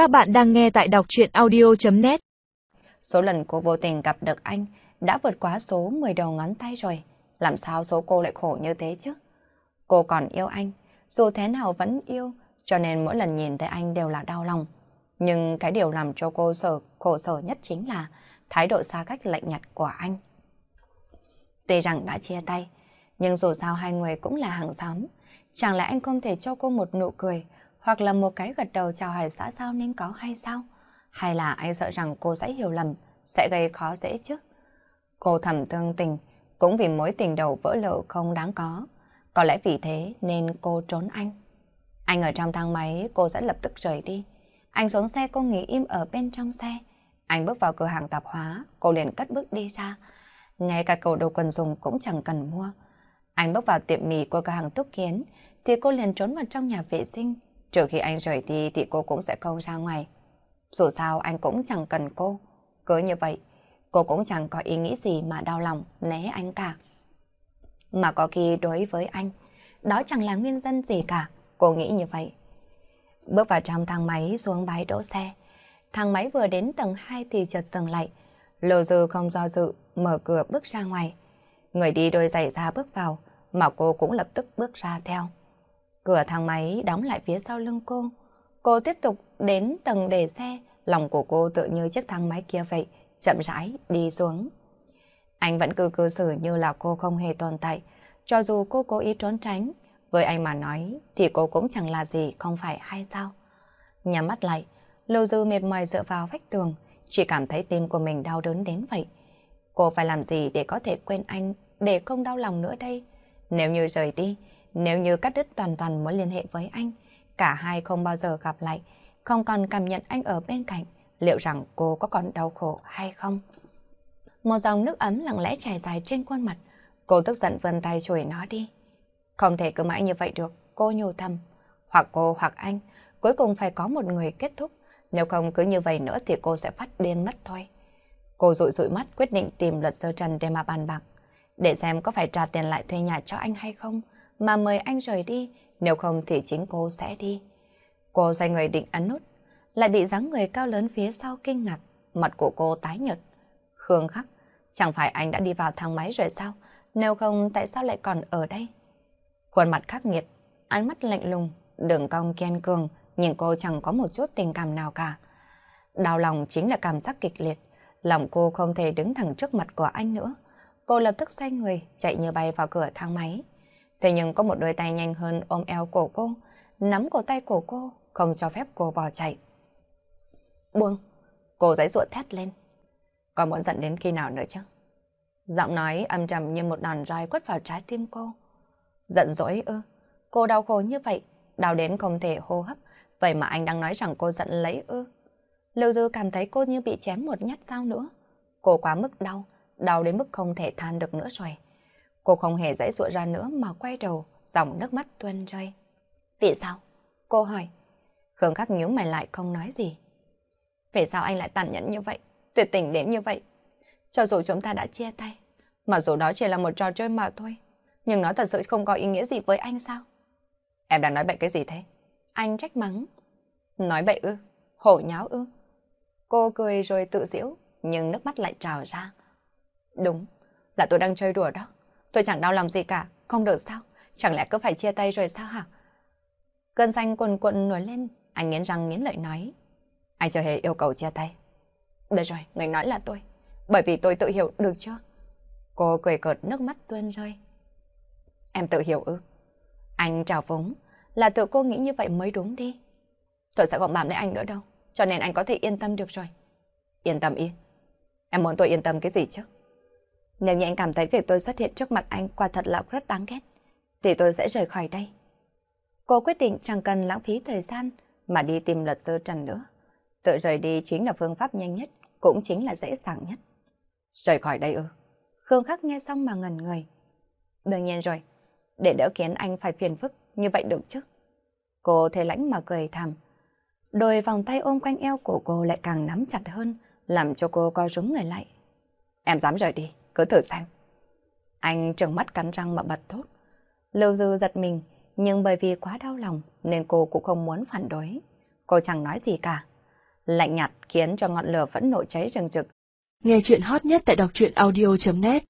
Các bạn đang nghe tại đọc chuyện audio.net Số lần cô vô tình gặp được anh đã vượt quá số 10 đầu ngón tay rồi. Làm sao số cô lại khổ như thế chứ? Cô còn yêu anh, dù thế nào vẫn yêu, cho nên mỗi lần nhìn thấy anh đều là đau lòng. Nhưng cái điều làm cho cô sợ, khổ sở nhất chính là thái độ xa cách lạnh nhạt của anh. Tuy rằng đã chia tay, nhưng dù sao hai người cũng là hàng xóm. Chẳng lẽ anh không thể cho cô một nụ cười hoặc là một cái gật đầu chào hỏi xã giao nên có hay sao? Hay là anh sợ rằng cô sẽ hiểu lầm, sẽ gây khó dễ chứ? Cô thầm thương tình, cũng vì mối tình đầu vỡ lở không đáng có. Có lẽ vì thế nên cô trốn anh. Anh ở trong thang máy, cô sẽ lập tức rời đi. Anh xuống xe cô nghỉ im ở bên trong xe. Anh bước vào cửa hàng tạp hóa, cô liền cất bước đi ra. Ngay cả cầu đồ quần dùng cũng chẳng cần mua. Anh bước vào tiệm mì của cửa hàng Túc Kiến, thì cô liền trốn vào trong nhà vệ sinh. Trừ khi anh rời đi thì cô cũng sẽ không ra ngoài. Dù sao anh cũng chẳng cần cô. Cứ như vậy, cô cũng chẳng có ý nghĩ gì mà đau lòng né anh cả. Mà có khi đối với anh, đó chẳng là nguyên nhân gì cả, cô nghĩ như vậy. Bước vào trong thang máy xuống bãi đỗ xe. Thang máy vừa đến tầng 2 thì chợt dừng lại. Lô dư không do dự, mở cửa bước ra ngoài. Người đi đôi giày ra bước vào, mà cô cũng lập tức bước ra theo. Cửa thang máy đóng lại phía sau lưng cô. Cô tiếp tục đến tầng để xe, lòng của cô tự như chiếc thang máy kia vậy, chậm rãi đi xuống. Anh vẫn cứ cư xử như là cô không hề tồn tại, cho dù cô cố ý trốn tránh. Với anh mà nói thì cô cũng chẳng là gì, không phải hay sao? Nhắm mắt lại, Lưu Dư mệt mỏi dựa vào vách tường, chỉ cảm thấy tim của mình đau đớn đến vậy. Cô phải làm gì để có thể quên anh, để không đau lòng nữa đây? Nếu như rời đi, nếu như cắt đứt toàn toàn mối liên hệ với anh, cả hai không bao giờ gặp lại, không còn cảm nhận anh ở bên cạnh, liệu rằng cô có còn đau khổ hay không? Một dòng nước ấm lặng lẽ chảy dài trên khuôn mặt, cô tức giận vươn tay chùi nó đi. Không thể cứ mãi như vậy được, cô nhủ thầm. Hoặc cô hoặc anh, cuối cùng phải có một người kết thúc, nếu không cứ như vậy nữa thì cô sẽ phát điên mất thôi. Cô rụi rụi mắt quyết định tìm luật sư Trần để mà bàn bạc, để xem có phải trả tiền lại thuê nhà cho anh hay không, mà mời anh rời đi, nếu không thì chính cô sẽ đi. Cô xoay người định ấn nút, lại bị dáng người cao lớn phía sau kinh ngạc, mặt của cô tái nhợt. Khương khắc, chẳng phải anh đã đi vào thang máy rồi sao? Nếu không tại sao lại còn ở đây? Khuôn mặt khắc nghiệt, ánh mắt lạnh lùng, đường cong kiên cường, nhưng cô chẳng có một chút tình cảm nào cả. Đau lòng chính là cảm giác kịch liệt, lòng cô không thể đứng thẳng trước mặt của anh nữa. Cô lập tức xoay người, chạy như bay vào cửa thang máy. Thế nhưng có một đôi tay nhanh hơn ôm eo cổ cô, nắm cổ tay của cô, không cho phép cô bỏ chạy. Buông, cô giấy ruột thét lên. Còn muốn giận đến khi nào nữa chứ? Giọng nói âm trầm như một đòn roi quất vào trái tim cô. Giận dỗi ư? Cô đau khổ như vậy, đau đến không thể hô hấp, vậy mà anh đang nói rằng cô giận lấy ư? Lưu Dư cảm thấy cô như bị chém một nhát dao nữa. Cô quá mức đau, đau đến mức không thể than được nữa rồi. Cô không hề dãy dụa ra nữa mà quay đầu, dòng nước mắt tuôn rơi. Vì sao? Cô hỏi. Khương Khắc nhíu mày lại không nói gì. Vì sao anh lại tàn nhẫn như vậy? Tuyệt tình đến như vậy? Cho dù chúng ta đã chia tay, mà dù đó chỉ là một trò chơi mà thôi, nhưng nó thật sự không có ý nghĩa gì với anh sao? Em đang nói bậy cái gì thế? Anh trách mắng. Nói bậy ư? Hổ nháo ư? Cô cười rồi tự giễu, nhưng nước mắt lại trào ra. Đúng, là tôi đang chơi đùa đó. Tôi chẳng đau lòng gì cả, không được sao? Chẳng lẽ cứ phải chia tay rồi sao hả? Cơn xanh cuồn cuộn nổi lên, anh nghiến răng nghiến lợi nói. Anh chưa hề yêu cầu chia tay. Được rồi, người nói là tôi. Bởi vì tôi tự hiểu được chưa? Cô cười cợt nước mắt tuôn rơi. Em tự hiểu ư? Anh trào phúng, là tự cô nghĩ như vậy mới đúng đi. Tôi sẽ không bám lấy anh nữa đâu, cho nên anh có thể yên tâm được rồi. Yên tâm ý. Em muốn tôi yên tâm cái gì chứ? Nếu như anh cảm thấy việc tôi xuất hiện trước mặt anh quả thật là rất đáng ghét, thì tôi sẽ rời khỏi đây. Cô quyết định chẳng cần lãng phí thời gian mà đi tìm luật sư Trần nữa. Tự rời đi chính là phương pháp nhanh nhất, cũng chính là dễ dàng nhất. Rời khỏi đây ư? Khương Khắc nghe xong mà ngần người. Đương nhiên rồi, để đỡ khiến anh phải phiền phức, như vậy được chứ? Cô thề lãnh mà cười thầm. Đôi vòng tay ôm quanh eo của cô lại càng nắm chặt hơn, làm cho cô co rúm người lại. Em dám rời đi, cứ thử xem. Anh trừng mắt cắn răng mà bật thốt. Lưu Dư giật mình, nhưng bởi vì quá đau lòng nên cô cũng không muốn phản đối. Cô chẳng nói gì cả. lạnh nhạt khiến cho ngọn lửa vẫn nổ cháy rừng trực. Nghe chuyện hot nhất tại đọc truyện audio.net